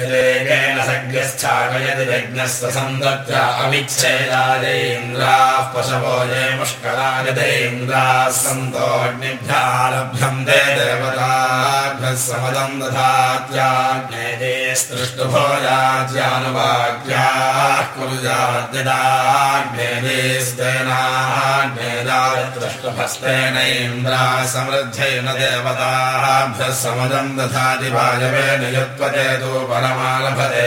यदेकेन यज्ञस्य सन्दत्य अविच्छेदादेन्द्राः पशवो ये मुष्करायदेन्द्राः सन्तोऽग्निभ्यारभ्यन्ते समदम् दधात्याज्ञे स्तृष्टुभोजात्यानुवाक्याः कुरुजाद्यदाग्नेदेस्तेनाग्नेदायत्रष्टुभस्तेनैन्द्रा समृद्धेन देवताभ्यः समदम् दधाति वायवेन युत्वते तु परमालभते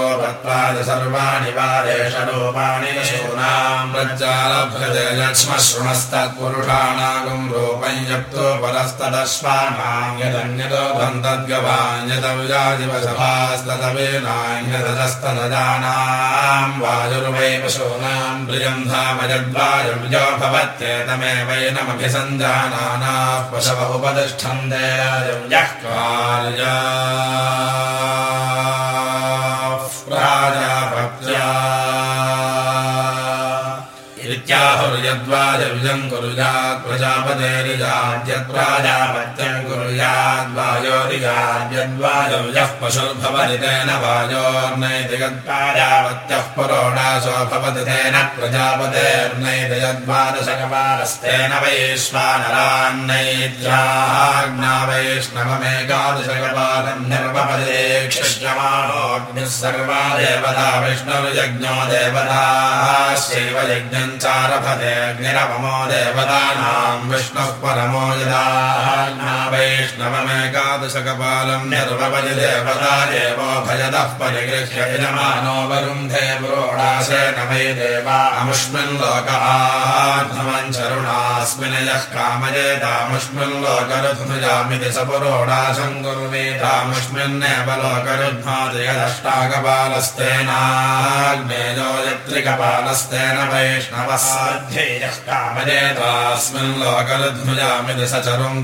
रूपम् यप्तो परस्तदश्वानाम् यदन्यतो धन्तद्गवान्यतव्यादिवसभास्ततवेनान्यतस्तनजानाम् वायुर्वै पशूनाम् प्रियम् धाम यद्वायुर्यो भवत्येतमेवैनमभिसञ्जानानाः पशव उपतिष्ठन्ते यः कार्या प्राजापत्या इत्याहुर्यद्वाजविजम् कुरुयात् प्रजापतेरिजाद्यत्प्राजापत्यम् कुर्याद्वायोरिजाद्यद्वाजविजः पशुर्भवति तेन वायोर्नैति यत्प्राजापत्यः पुरोडासो भवति तेन प्रजापतेर्नैति यद्वादशकपालस्तेन वैश्वानरान्नैद्याज्ञा वैष्णवमेकादशकपालम् निर्वपदेक्षमाणोऽग्निः सर्वा देवता विष्णुर्यज्ञो देवताश्चैव यज्ञम् चारभतेऽग्निरपमो देवतानाम् विष्णुः परमो यदा वैष्णवमेकादशकपालम् देवता देवो भजतः परिगृह्य यजमानो वरुन्धे पुरोडासेन वै देवा अमुष्मिन् लोकात्मम् चरुणास्मिन् यः कामयेतामुष्मिन् लोकरुध्नुजामिति स पुरोडाशम् कुर्वेतामुष्मिन्नेव लोकरुध्नाति यदष्टाकपालस्तेनाग्नेयो यत्रिकपालस्तेन वैष्णवसाध्यैयः कामयेतास्मिन् लोकरुध्नुजामिति स चरुम्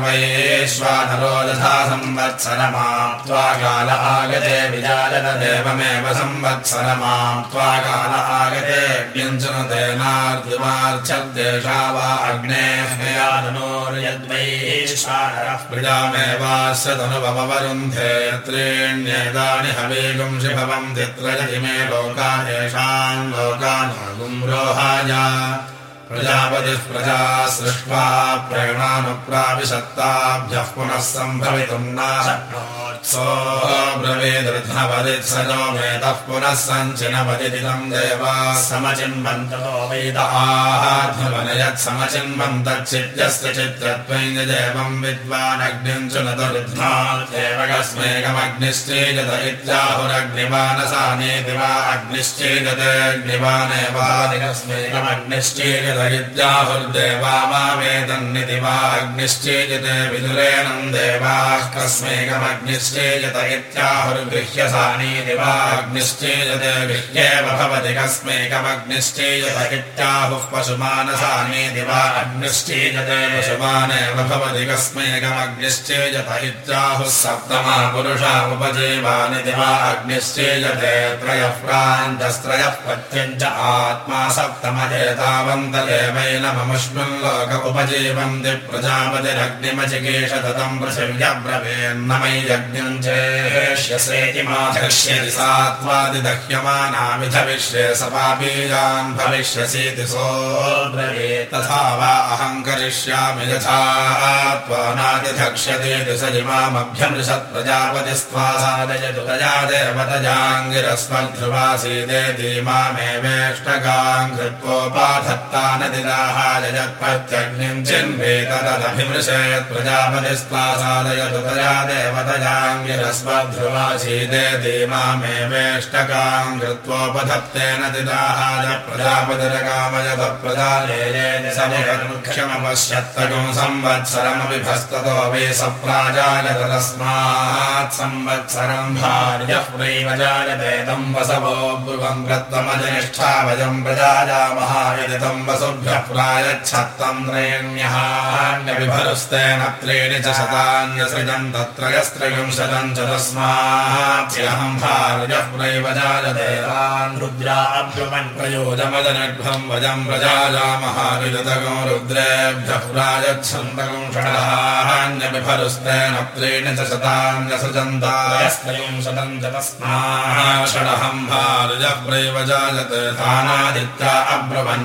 अग्निर्वैश्वानरो यथा संवत्सरमाप्त्वा काल आगते विजायत देवमेव संवत्सरमाप्त्वा काल आगते व्यञ्जनतेनार्तिमार्चद्देशा वा अग्नेः प्रजामेवास्य तनुभवरुन्धे त्रीण्येतानि हवीगुंसि भवन्ति त्रयतिमे लोका येषाम् लोकानागुम् रोहाय प्रजापतिः प्रजा सृष्ट्वा प्रेणानुप्राविशत्ताभ्यः पुनः सम्भवितुम् सोऽब्रवीदृध्नवदित्सजो वेदः पुनः सञ्चिनवदिदिदम् देवा समचिन्वन्ततो वेद आध्वनयत् समचिन्वन्तच्चित्यस्य चित्यत्वम् यदेवम् विद्वानग्निम् च न दुर्ध्नात्येव कस्मेकमग्निश्चेजत इत्याहुरग्निवानसानेति वा अग्निश्चेजतेऽग्निवानेवादिकस्मेकमग्निश्चेजत इत्याहुर्देवा मा वेदन्निति वा अग्निश्चेजते विदुरेणम् देवाः कस्मेकमग्निश्चेजत इत्याहुर्गृह्यसानीति वा अग्निश्चेजते गृह्येव भवति कस्मेकमग्निश्चेजत इत्याहुः पशुमानसानीति वा अग्निश्चेजते पशुमानेव भवति कस्मेकमग्निश्चेजत इत्याहुः सप्तमा पुरुषा उपजीवानिति वा अग्निश्चेजते त्रयः प्रान्तस्त्रयः पत्यम् च आत्मा सप्तमजेतावन्त एवैनममुष्मिन् लोक उपजीवन्ति प्रजापतिरग्निमचिकेश पृथिव्यब्रवीन्नमै यज्ञ सात्वादिदह्यमानामिधविष्ये सपाबीजान् भविष्यसीति सोऽब्रवे तथा वा अहम् करिष्यामि यथा त्वानादिधक्ष्यतीति स इमामभ्यमृषत् प्रजापतिस्त्वा सादयतु प्रजा देवतजाङ्गिरस्मध्रुवासीदेति मामेवेष्टकाम् कृत्वोपाधत्ता नदिदाहाय यत्प्रत्यग्निम् चिन्वेतदभिमृशेत् प्रजापतिस्त्वा सादयतु प्रजा देवतजाङ्गिरस्मध्रुवासीदेति मामेवेष्टकाम् कृत्वोपधत्तेन दिदाहाय प्रजापतिरकामयत समुखमुख्यमपश्यत्तकम् संवत्सरमपि भस्ततो सप्राजायत तस्मात् संवत्सरम् भार्यः प्रैव जायते तम् वसवो ब्रुवम् कृत्वमजनिष्ठा वयम् प्रजायामः यदि तम् वसुभ्यः प्रायच्छत्तम् त्रयण्यहान्यविभरुस्तेन त्रीणि च शतान्यसृजम् तत्रयस्त्रयम् शतम् च तस्मात् भार्यः प्रैव जायते रुद्राभ्युमन् प्रयोजमजनग्भम् वयम् प्रजायामः विदतगो रुद्रेभ्यः त्रीणि च च भार्यः प्रैव जायते तानादित्या अब्रवन्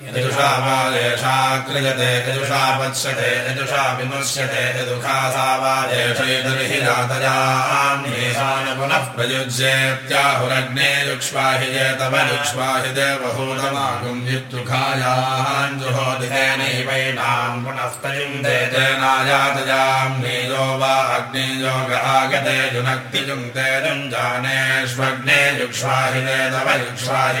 यजुषा वा येषा क्रियते यजुषा पच्यते यजुषा विमुष्यते यदुषा सा वा येषैर्हि जातयान्येषान पुनः प्रयुज्येत्याहुरग्ने युक्ष्वाहि ये तव युक्ष्वाहि देवहूतमागुम् युक्तुखायाञ्जुहोदितेनैवैनाम् पुनः प्रयुङ्क्ते तेनायातयाम् नीयो वा अग्नियोग आगते जुनक्ति युङ्क्ते जुञ्जानेष्वग्ने युक्ष्वाहि दे तव युक्ष्वाहि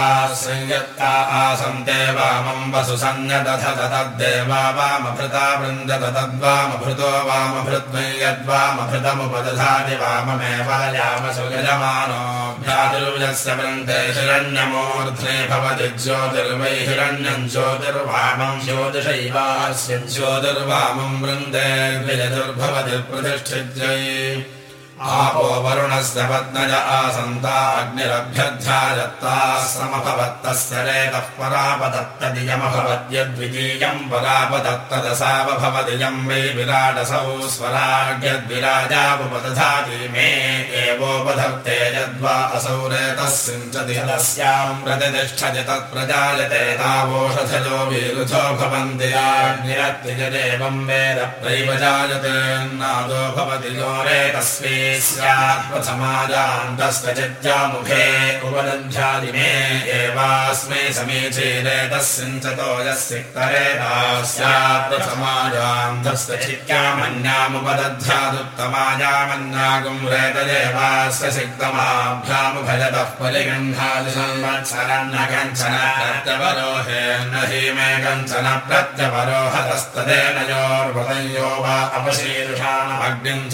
संयदथ तद्देवा वामभृता वृन्दत तद्वामभृतो वामभृद्वै यद्वामभृतमुपदधाति वाममेव यामसु यजमानोऽभ्यातिर्यस्य वृन्दे हिरण्यमूर्ध्ने भवति ज्योतिर्वै हिरण्यम् ज्योतिर्वामम् ज्योतिषैवास्य ज्योतिर्वामम् प्रतिष्ठित्यै आपो वरुणस्य पत्नज आसन्ता अग्निरभ्यध्यायत्ताः समभवत्तस्य रेतः परापदत्तदियमभवद्यद्वितीयम् परापदत्तदसावभवदियम् वै विराटसौ स्वराग्यद्विराजावुपदधाति मे एवोपधत्ते यद्वा असौ रेतः सिञ्चति तस्याम् प्रतिष्ठति तत्प्रजायते तावोषधयो विरुधो भवन्ति याग्निरत्तिजदेवम् वेद प्रैव जायते नादो भवति यो रेतस्मै स्यात् प्रथमाजान्तस्य चित्यामुखे उपदध्यादिमे एवास्मै समीचीरे तस्सिञ्चतो यस्सिक्तरेता स्यात् प्रथमाजान्तस्य चित्यामन्यामुपदध्यादुत्तमायामन्यागुम् रेतदेवास्य सिक्तमाभ्यामुभजतः परिगृह्णादि संवत्सरन्न कञ्चन प्रत्यवरोहे न हि मे कञ्चन प्रत्यवरोहतस्तदेन योर्वतयो वा अपशीर्षाणमग्निम् च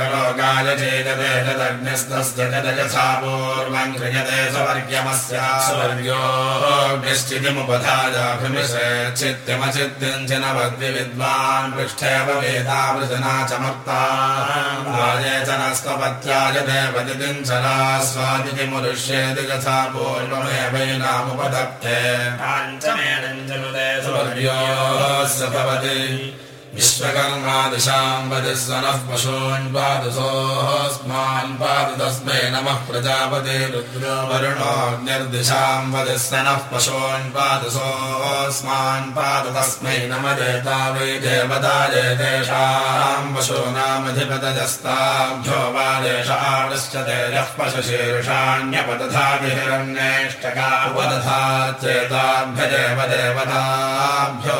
लोकाय यथा पूर्वम् क्रियते स्वर्ग्यमस्य। स्वर्ग्योग्निश्चितिमुपधायाभिमिषेच्छित्यमचित्यम् च नवद्विविद्वान् पृष्ठेव वेदावृजना चमर्ता राजे च देवदितिम् चला स्वादितिमुरुष्येति यथा भवति विश्वकर्मादिशाम् वदिस्वनः पशून्पादुसोऽस्मान् पादु तस्मै नमः प्रजापते रुद्रो वरुणोऽग्निर्दिशाम् वदिस्वनः पशून्पादुसोऽस्मान् पादु तस्मै नम देता वै देवताय तेषाम् पशूनामधिपतजस्ताभ्यो वा देशावृश्चते यः पशुशीर्षाण्यपदधातिहिरण्येष्टका उपदधा चेताभ्यदेव देवताभ्यो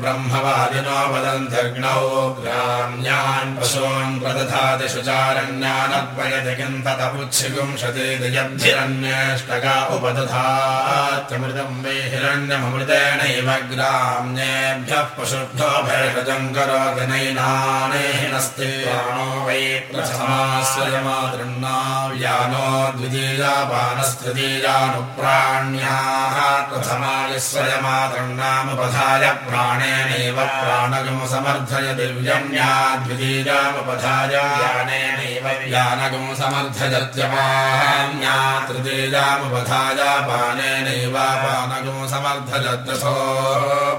ब्रह्मवादिनो वदन्त्यग्नौ ग्राम्यान् पशून् प्रदधाति शुचारण्यानद्वयति किम् ततपुच्छिगुंशतिर्यब्धिरन्येष्टका उपदधात्यमृतम् मे हिरण्यमृतेनैव ग्राम्येभ्यः पशुभ्यो भेषजम् करोति नैनानेहिनस्ति प्राणो वै प्रथमाश्रयमातृन्नाव्यानो द्वितीयापानस्तृतीयानुप्राण्याः प्रथमायस्वयमातृन्नामुपधाय प्राणेनैव प्राणगम् यानगम् समर्थयतिर्व्यम्याद्वितीयामुपधायानेनैव यानगम् समर्थयत्यमाम्या तृतीयामुपधायापानेनैवापानगम् समर्थयद्रसो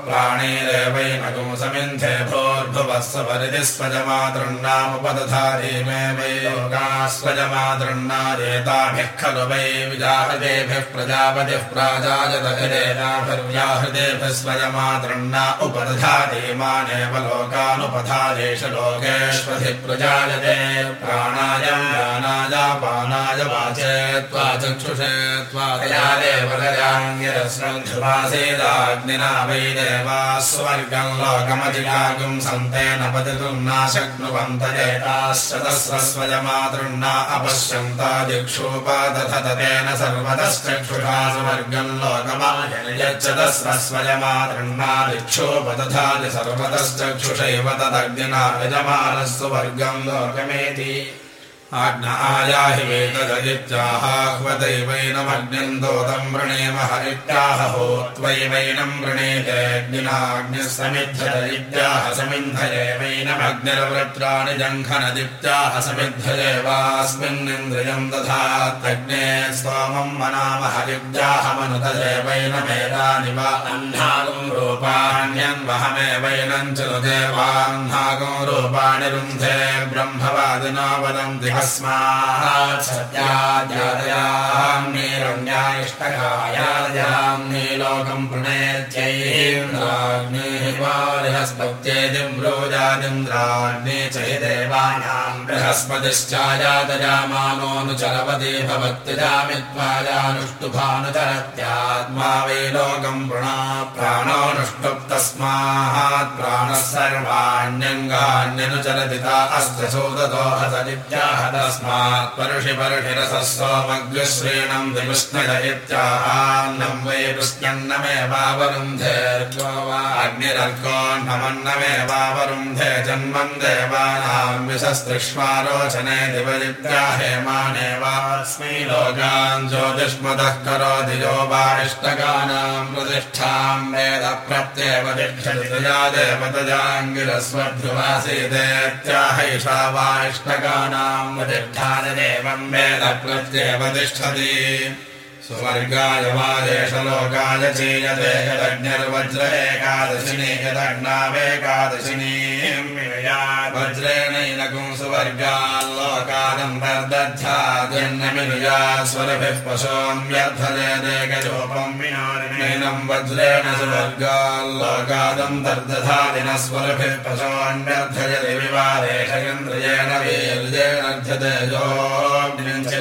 प्राणेरेवैनगम् समिन्धे भोर्भुवः सपरिति मे वै लोकास्वजमातृण्णादेताभिः खलु वै विजाहृदेभिः प्रजापतिः प्राजायत स्वजमातृण्णा उपदधारे मा मानेव लोकानुपधारेषु लोकेष्वधि प्रजायते। प्राणायम् यानाय पानाय वाचे त्वा चक्षुषे त्वा ध्रुवासेदाग्निना वै देवा स्वर्गम् लोकमजिगागुम् सन्तेन पतितुम् न शक्नुवन्त एताश्चतस्रस्वयमातृन्ना अपश्यन्ता दिक्षोपादधतेन सर्वतश्चक्षुषा स्वर्गम् लोकमाय यच्चतस्रस्वयमातृन्ना दिक्षोपदधाति सर्वतश्चक्षुषैव तदग्निना यजमानस्तु लोकमेति आज्ञ आयाहि वेतददित्याहाह्वदैवैनमग्निम् दोतम् वृणेमः इत्याह होत्वैवैनम् वृणेतेऽग्निनाग्निः इत्याह समिन्धयेवैनमग्निर्वृत्राणि जङ्घनदित्याह समिद्धयेवास्मिन्निन्द्रियम् दधात्यग्ने स्तोमम् मनामः विद्याह मनुतदेवैनमेतानि वा अह्नागम् रूपाण्यन्वहमेवैनम् च देवाह्नागम् रूपाणि रुन्धे ब्रह्मवादिना वदन्ति इष्टकायादयाम्नी लोकम् प्रणेत्यैन्द्राग्निर्वारिहस्पत्येतिम् रोजादिन्द्राग्ने च हि देवानाम् बृहस्पतिश्चायातयामानोऽनुचरवति भवत्यजामित्वायानुष्टुभानुचरत्यात्मा वै लोकम् प्रणा प्राणोऽनुष्टुप् तस्मात् प्राणः सर्वाण्यङ्गान्यनुचरति ता अस्य सोदतोहसदित्याह तस्मात् पर्षि पर्षिरसः सोमग्श्रीणम् विष्णय इत्याहान्नम् वै कृष्ण्यन्नमेवावरुन्धे अग्निरर्कोन्नमन्नमेवावरुन्धे जन्मन् देवानाम् विशस्त्रिष्मारोचने दिवदित्याहेमानेवास्मै लोकान् ज्योतिष्मतः करोति यो वा इष्टकानाम् प्रतिष्ठाम् वेद प्रत्येव तिष्ठति तया देवतजाङ्गिरस्वध्रुवासीदेत्याहैषा वा इष्टकानाम् प्रतिष्ठानदेवम् वेद प्रत्येव तिष्ठति सुवर्गाय वादेश लोकाय चीयते यदग्निर्वज्र एकादशिनी यदग्नावेकादशिनी सुवर्गाल्लोकादन्तर्दध्याजन्यमिनुया स्वरभिः पशोऽम्यर्थजयदेकजोपम् विनोदिनैनम् वज्रेण सुवर्गाल्लोकादन्तर्दधादिन स्वरभिः पशोऽन्यर्थजति विवादेशयन्द्रियेण वीर्येणर्थते जोग्निञ्च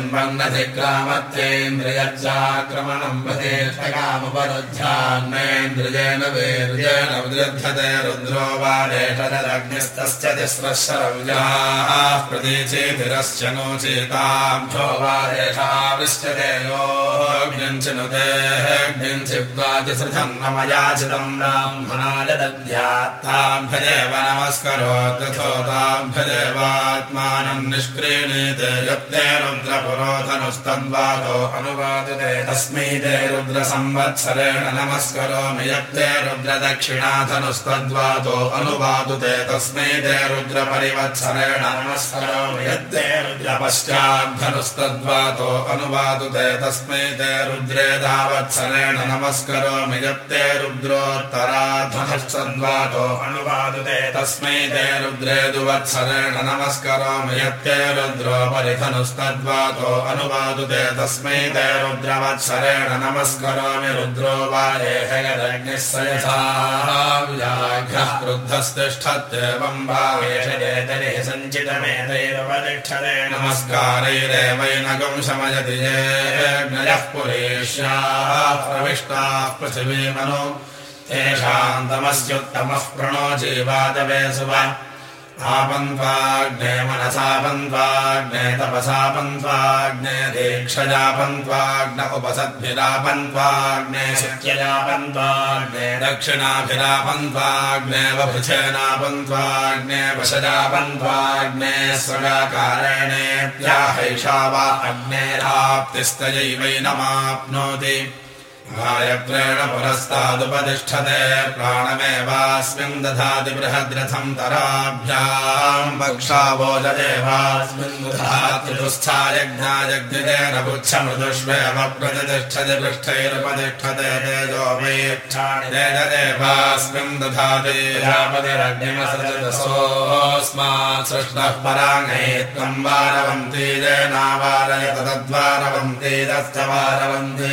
चिन्वन्नधिक्रामत्येन्द्रियच्चाक्रमणम् प्रदेशकामुपरुध्यान्नेन्द्रियेण वीर्येण विदृध्यते रुद्रो वादेशदग्निस्तस्य तिस्रशरव्याः प्रतीचेतिरश्च नो चेताभ्यो वादेशाविश्यते योऽग्निञ्चिनुतेऽग्निञ्चिद्वातिसृथम् न मया चिदम् ब्राह्मणाय दद्यात्ताभ्यदेव नमस्करोत्यथोताभ्यदेवात्मानम् निष्क्रीणीते यत्ते रुद्रपुरोधनुस्तद्वादो अनुवादते तस्मै ते रुद्रसंवत्सरेण नमस्करोमि यत्ते रुद्रदक्षिणाधनुस्तद्वादो अनुवादुते तस्मै ते रुद्रपरिवत्सरेण नमस्करोमि यत्ते रुद्रपश्चाद्धनुस्तद्वादो अनुवादुते तस्मै ते रुद्रे धावत्सरेण नमस्करोमि यत्ते रुद्रोत्तराधनश्चद्वादो अनुवादुते तस्मै ते रुद्रे दुवत्सरेण नमस्करोमि यत्ते रुद्रोपरिधनुस्तद्वादो अनुवादुते तस्मै ते रुद्रवत्सरेण नमस्करोमि रुद्रो वारेहयदग्निः सयसाव्याघ्रः क्रुद्धस्तिष्ठत्येवं भावेशदेतरिः सञ्चितमेतैरुपतिष्ठते नमस्कारैरेवैनगं शमयति येऽग्नयः पुरेष्याः प्रविष्टाः पृथिवीमनो तेषाम् तमस्युत्तमः प्रणो जीवादवे सुव आपन्त्वाग्ने मनसापन्त्वाग्ने तपसापन्त्वाग्ने दीक्षजापन्त्वाग्न उपसद्भिरापन्त्वाग्ने शक्यजापन्त्वाग्ने दक्षिणाभिरापन्त्वाग्ने वभृछेनापन्त्वाग्ने वशजापन्त्वाग्ने स्वगाकारेणेत्याहैषा वा अग्नेराप्तिस्तयैवैनमाप्नोति गायत्रेण पुरस्तादुपतिष्ठते प्राणमेवास्मिन् दधाति बृहद्रथम् तराभ्याम् पक्षावोजदेवास्मिन् दधाति दुःस्थायज्ञायज्ञेन पुच्छमृदुष्वेव प्रतिष्ठति पृष्ठैरुपतिष्ठते तेजो तेजदेवास्मिन् दधाति सृष्टः पराङ्गै त्वम् वारवन्ति जेनावारय तद्वारवन्ति तश्च वारवन्ति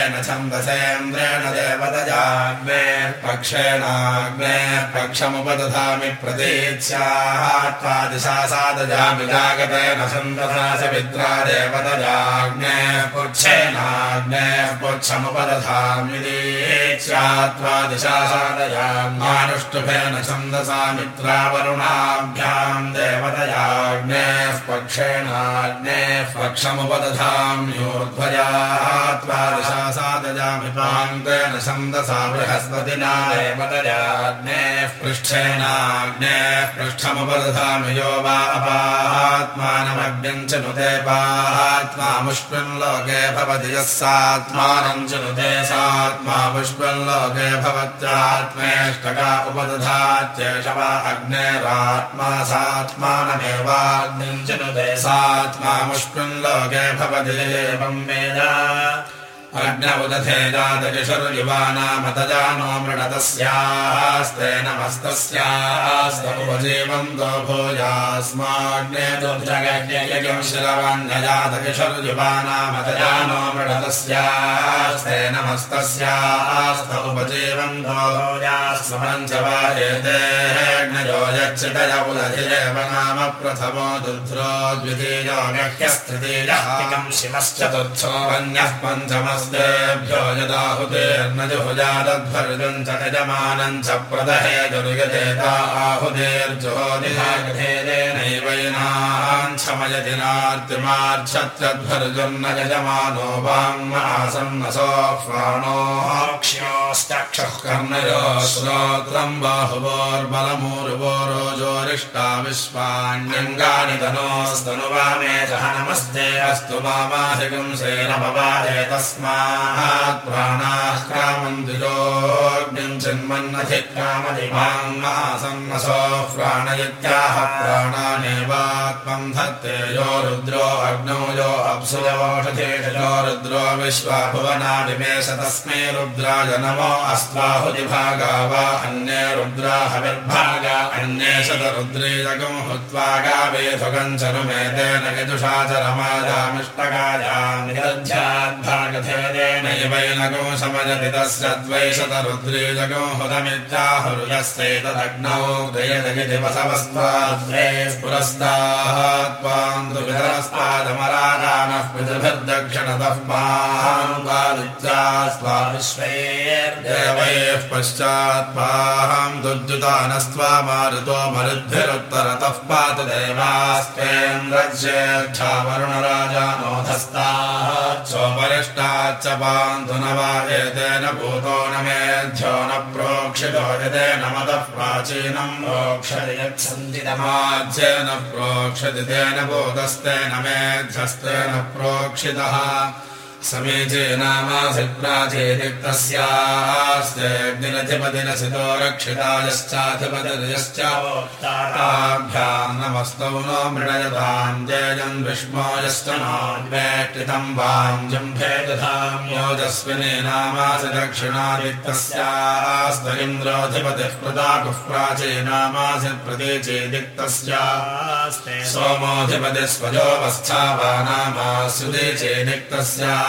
छन्दसेन्द्रेण देवदजाग्ने पक्षेणाग्ने पक्षमुपदधामि प्रतीत्स्यात्वादिशा सादजामि जागतेन छन्दसा सवित्रा देवदजाग्ने पुच्छेनाग्ने पुच्छमुपदधाम्यदीत्स्यात्वादिशा सादयामानुष्टुभेन छन्दसा मित्रावरुणाभ्याम् देवदयाग्नेः पक्षेणाग्नेः पक्षमुपदधाम्योर्ध्वयात्वादिशा सादयामि पाङ्क्तेन छन्दसा बृहस्पतिना देवदयाग्नेः पृष्ठेनाग्नेः पृष्ठमुपदधामि यो वा अपात्मानमग्निम् च नुते पात्मामुष्मिन् लोके भवति यः सात्मानम् च नुते सात्मा पुष्पम् लोके भवत्यात्मेष्टका उपदधात्येष वा अग्नेरात्मा सात्मानमेवाग्निम् च नुते सात्मामुष्मिन् लोके भवति एवम् वेद अग्नमुदथे जातकिशुर्युवानामतजानो मृणतस्यास्ते नमस्तस्यास्तमुपजीवन्तो भूयास्माग्ने दुर्जगज्ञयम् शिरवन्यजातकिशुर्युवानामतजानो मृणतस्यास्ते नमस्तस्यास्त उपजीवन्तो भूयास्मञ्चवायेतेऽग्नयो यच्चितय उदधिरेव नाम प्रथमो दुध्रो द्वितीयो गह्यस्तृतीयः शिवश्चतुर्थो वन्यः पञ्चमः स्तेभ्यो यदाहुतेर्न जुहुजादध्वर्गम् च यजमानम् च प्रदहे दुर्गजेता आहुतेर्जुहोदिहागधेनैवैनाञ्छमयति नार्तिमार्च्छत्रध्वर्गम् न यजमानो वाङ्मासन्न सोह्वाणोऽक्ष्योश्चक्षुः कर्णयो श्रोत्रम् बाहुवोर्बलमू ऊर्वो रोजोरिष्टा विश्वाण्यङ्गानि धनोस्तनुवामे सह नमस्ते अस्तु मामाधिकम् सेनमवादे तस्मात् प्राणाः क्रामन्दिजोऽग्निम् चिन्मन्नधिक्रामधिमाङ्मासन्नसो प्राणयत्याह प्राणानेवात्मम् धत्ते यो रुद्रो अग्नौ यो अप्सुयोषधेषो रुद्रो विश्वा भुवनादिमेश तस्मै रुद्राय नमो अस्त्वाहुतिभागा वा अन्ये रुद्राहविर्भागा अन्ये शतरुद्रीजगम् हुत्वा गावेधुगम् च नुमेतेन यजुषा च रमाजामिष्टगायाम् वेदेनैवैनगो समजति तस्य द्वैशतरुद्रेजगो हुदमित्याहुरुयस्यैतदग्नौ दयदगिदिवसवस्त्वाद्वे पुरस्ताः त्वाम् तु पितृभिर्दक्षिणतः माम् त्वादित्यास्त्वा विश्वेर्देवैः मारुतो मरुद्भिरुत्तरतः पातु देवास्त्वेन्द्रज्येष्ठा वरुणराजानोधस्ताः सोमरिष्टा न वा एतेन भूतो न मेऽध्यो न प्रोक्षितो यतेन मतः प्राचीनम् प्रोक्षति यत्सन्दितमाज्येन प्रोक्षति तेन भूतस्तेन मेध्यस्तेन प्रोक्षितः समीचे नामासि प्राचेदिक्तस्यास्तेऽग्निरधिपतिरसितो रक्षितायश्चाधिपतिरयश्चाभ्याम् नमस्तौ नो मृणयताम् जयजम् विष्मोजश्च नोद्वेष्टितम् वाञ्जम्भे दधाम् योजस्विनी नामासि दक्षिणादिक्तस्यास्त इन्द्रोऽधिपतिः प्रदाकुः प्राचे नामासि प्रतीचेदिक्तस्यास्ते सोमोऽधिपतिः स्वजोवस्था वा नामास्युदे चेदिक्तस्या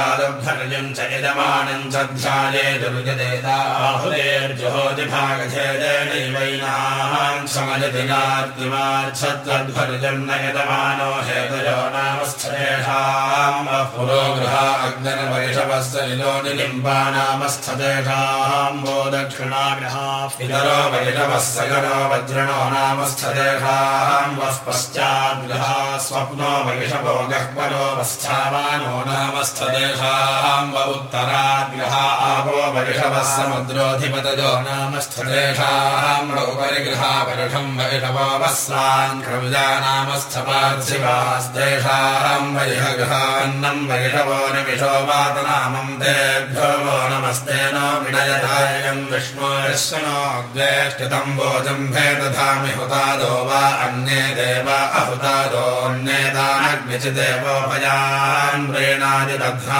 यदाहुतेर्नुजालभ्यर्जम् च यजमानम् च ध्याये दुर्गदेताहुतेर्जुहोतिभागधेदेनैवैनाम् समजति नार्तिमार्च्छत्वद्भर्जम् न यजमानो हेतयो नामस्थतेषाम् पुरो गृहा अग्निर्वैषवस्य निलोनिलिम्बा नामस्थतेषाम् वो दक्षिणाग्रहाः पितरो वैषवः सगरो वज्रणो नामस्थतेषाम् वः पश्चाद्गृहा स्वप्नो वैषवो गह्वरो वस्थावानो उत्तराद्गृहा आपो वैषवः समुद्रोऽधिपतयो नामस्थतेषाम् व उपरिगृहा वर्षम् वैषवो वस्वान् क्रविजा नामस्थपार्थिवास्तेषाम् वैहगृहान्नम् वैषवो निमिषो वातनामम् तेभ्यो वो नमस्ते नो विडयधायम् विष्णोर्शनो द्वेष्टितम् भोजम् भेदधामि हुतादो वा अन्ये देव अहुतादोऽन्येतानग्निचिदेवोपयान् व्रेणादिदध्नामधिमिश्रेणैका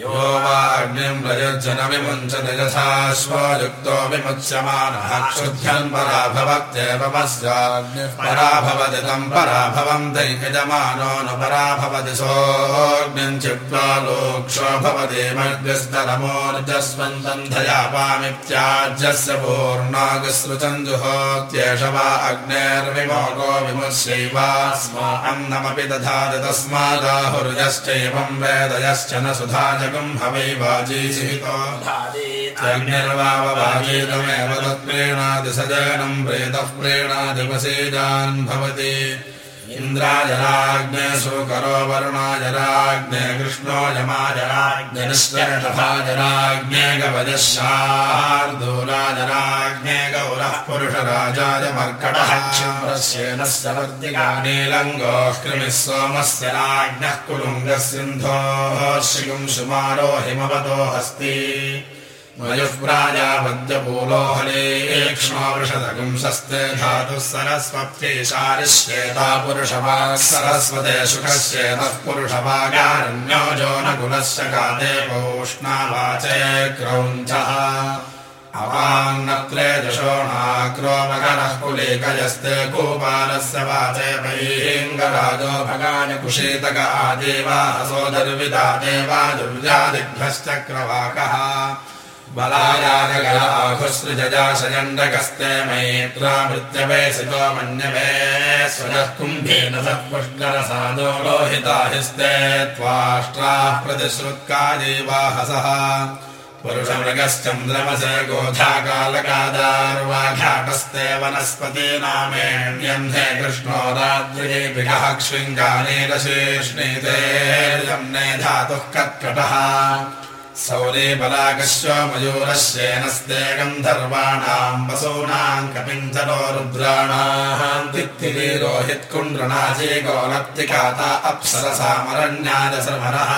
यो वाग्निम् प्रयुज्यनविमुञ्चति यथाश्वयुक्तो विमुच्यमानः क्षुध्यन् पराभवत्येवमस्याग्निः पराभवति तम् पराभवम् दैयजमानो नु पराभवति सोऽग्निम् चित्वा लोक्षो भवति मग्निस्तरमोर्जस्वन्तम् धयापामित्याज्यस्य पूर्णागसृतम् जुहोत्येष वा अग्नेर्विमोको विमुच्यैवास्मान्नमपि दधाति तस्मादाहुर्यश्चैवम् वेदयश्च न सुधाजगम् हवै वाजीचिहितो अग्निर्वाववाजीतमेव तत्प्रेणादि सजनम् प्रेतः प्रेणादिपसेजान् भवति इन्द्राजराज्ञे सुकरो वरुणाजराज्ञे कृष्णो यमाजराज्ञनिश्वरभाजराज्ञे गवजशार्दूलाजराज्ञे गौरः पुरुषराजाय मर्कटः क्षिप्रस्येनस्य वर्तिकानीलङ्गोः कृमिः सोमस्य राज्ञः कुलुङ्गः सिन्धोः श्रियुं सुमारो हिमवतो हस्ति वयुप्राजापद्यपूलोहलेक्ष्मावृषदगुंसस्ते धातुः सरस्वत्यैशारिश्चेता पुरुषवा सरस्वते सुखश्चेतः पुरुषवागारण्यो जो न कुलस्य काते पौष्णावाचे क्रौञ्चः। अवान्नत्रे दशोणाक्रोमकरः कुलेकयस्ते गोपालस्य वाचे पैङ्गराजो भगानि कुशीतक आदेवाहसो दर्विदा देवा दुर्जादिभ्यश्चक्रवाकः बलायागलाघुसृजजाशयण्डकस्ते मैत्रामृत्यवे सितो मन्यवे स्वजः कुम्भेन सः पुष्करसादो लोहिताहिस्ते त्वाष्ट्राः प्रतिश्रुत्का देवाहसः पुरुषमृगश्चन्द्रमसे गोधाकालकादार्वाघाटस्ते वनस्पति नामेण्यन्धे कृष्णो राद्रिभिः शृङ्गानेरशेष्णीते धातुः कत्कटः सौरे बलाकश्व मयूरश्येनस्ते गन्धर्वाणाम् वसूनाम् कपिञ्चलो रुद्राणाम् तित्तिरे रोहित्कुण्ड्रनाजे गोलत्तिकाता अप्सरसामरण्यादसर्मरः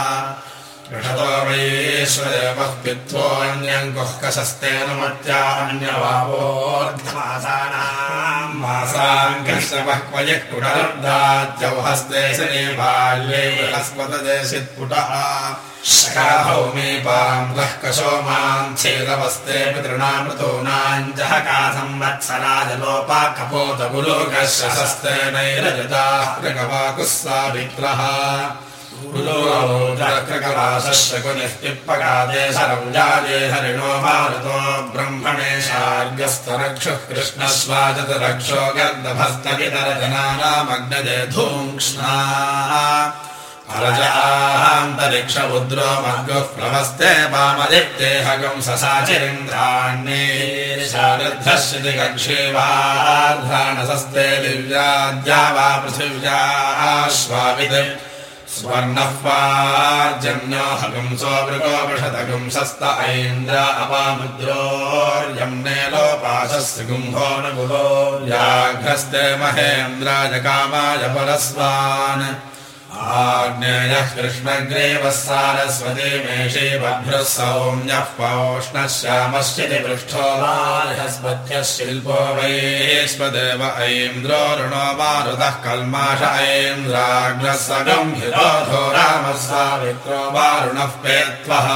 कुः कशस्तेन कुटलब्दाद्यौ हस्ते शने बाल्ये बृहस्पतदेशित्पुटः शकाभौमीपाम् लः कशो माम् छेदवस्ते पितॄणामृतूनाम् जः का संवत्सराजलोपा कपोतगुलोकस्य शस्तेनैरजताः प्रगवाकुः क्रकवासश्चकुनिष्टिप्पकादे सरञ्जाजे हरिणो गर्दभस्तगितरजनानामग्नजे धूङ्क्ष्णा अरजान्तरिक्षमुद्रो मर्गुः प्लवस्ते वामदित्येहगं ससाचिरिन्द्राण्येशारुद्धश्यति कक्षेवार्ध्राणसस्ते दिव्याद्या वा पृथिव्याश्वावित् स्वर्णः पार्जन्यो हगुंसो मृगोपषदगुंसस्त ऐन्द्र अपामुद्रोर्यम्ने लोपाशस्य गुम्भो न गुहो व्याघ्रस्ते महेन्द्राय कामाय परस्वान् आग्नेयः कृष्णग्रेवः सारस्वती मेषे बभ्रः सौम्यः पौष्णश्यामश्चिति पृष्ठो बालहस्पत्यः शिल्पो वैश्वदेव ऐन्द्रो ऋणो मारुतः कल्माष ऐन्द्राग्नः सगम्भिरोधो रामः सावित्रो वारुणः पेत्वः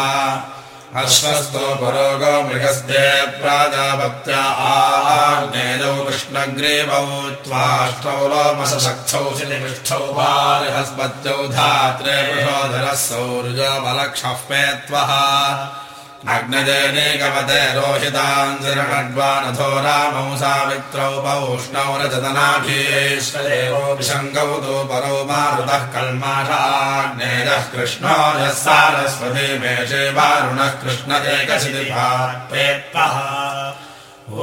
अश्वस्तो परोगो मृगस्ते प्राजापत्या आग्नेयौ कृष्णग्रीवौ त्वाष्टौ लोमसशक्तौ शिलिपृष्ठौ बालहस्पत्यौ धात्रे वृषोधरः सौर्यो बलक्षः पेत्वः अग्नदेकपते रोहिताञ्जलग्वानधो रामौ सावित्रौ पौष्णौ रजतनाभीश्वरेषङ्गौतो परो मारुतः कल्माषाग्नेजः कृष्णो यः सारस्वती मेषे वारुणः कृष्ण कृष्णजे ओ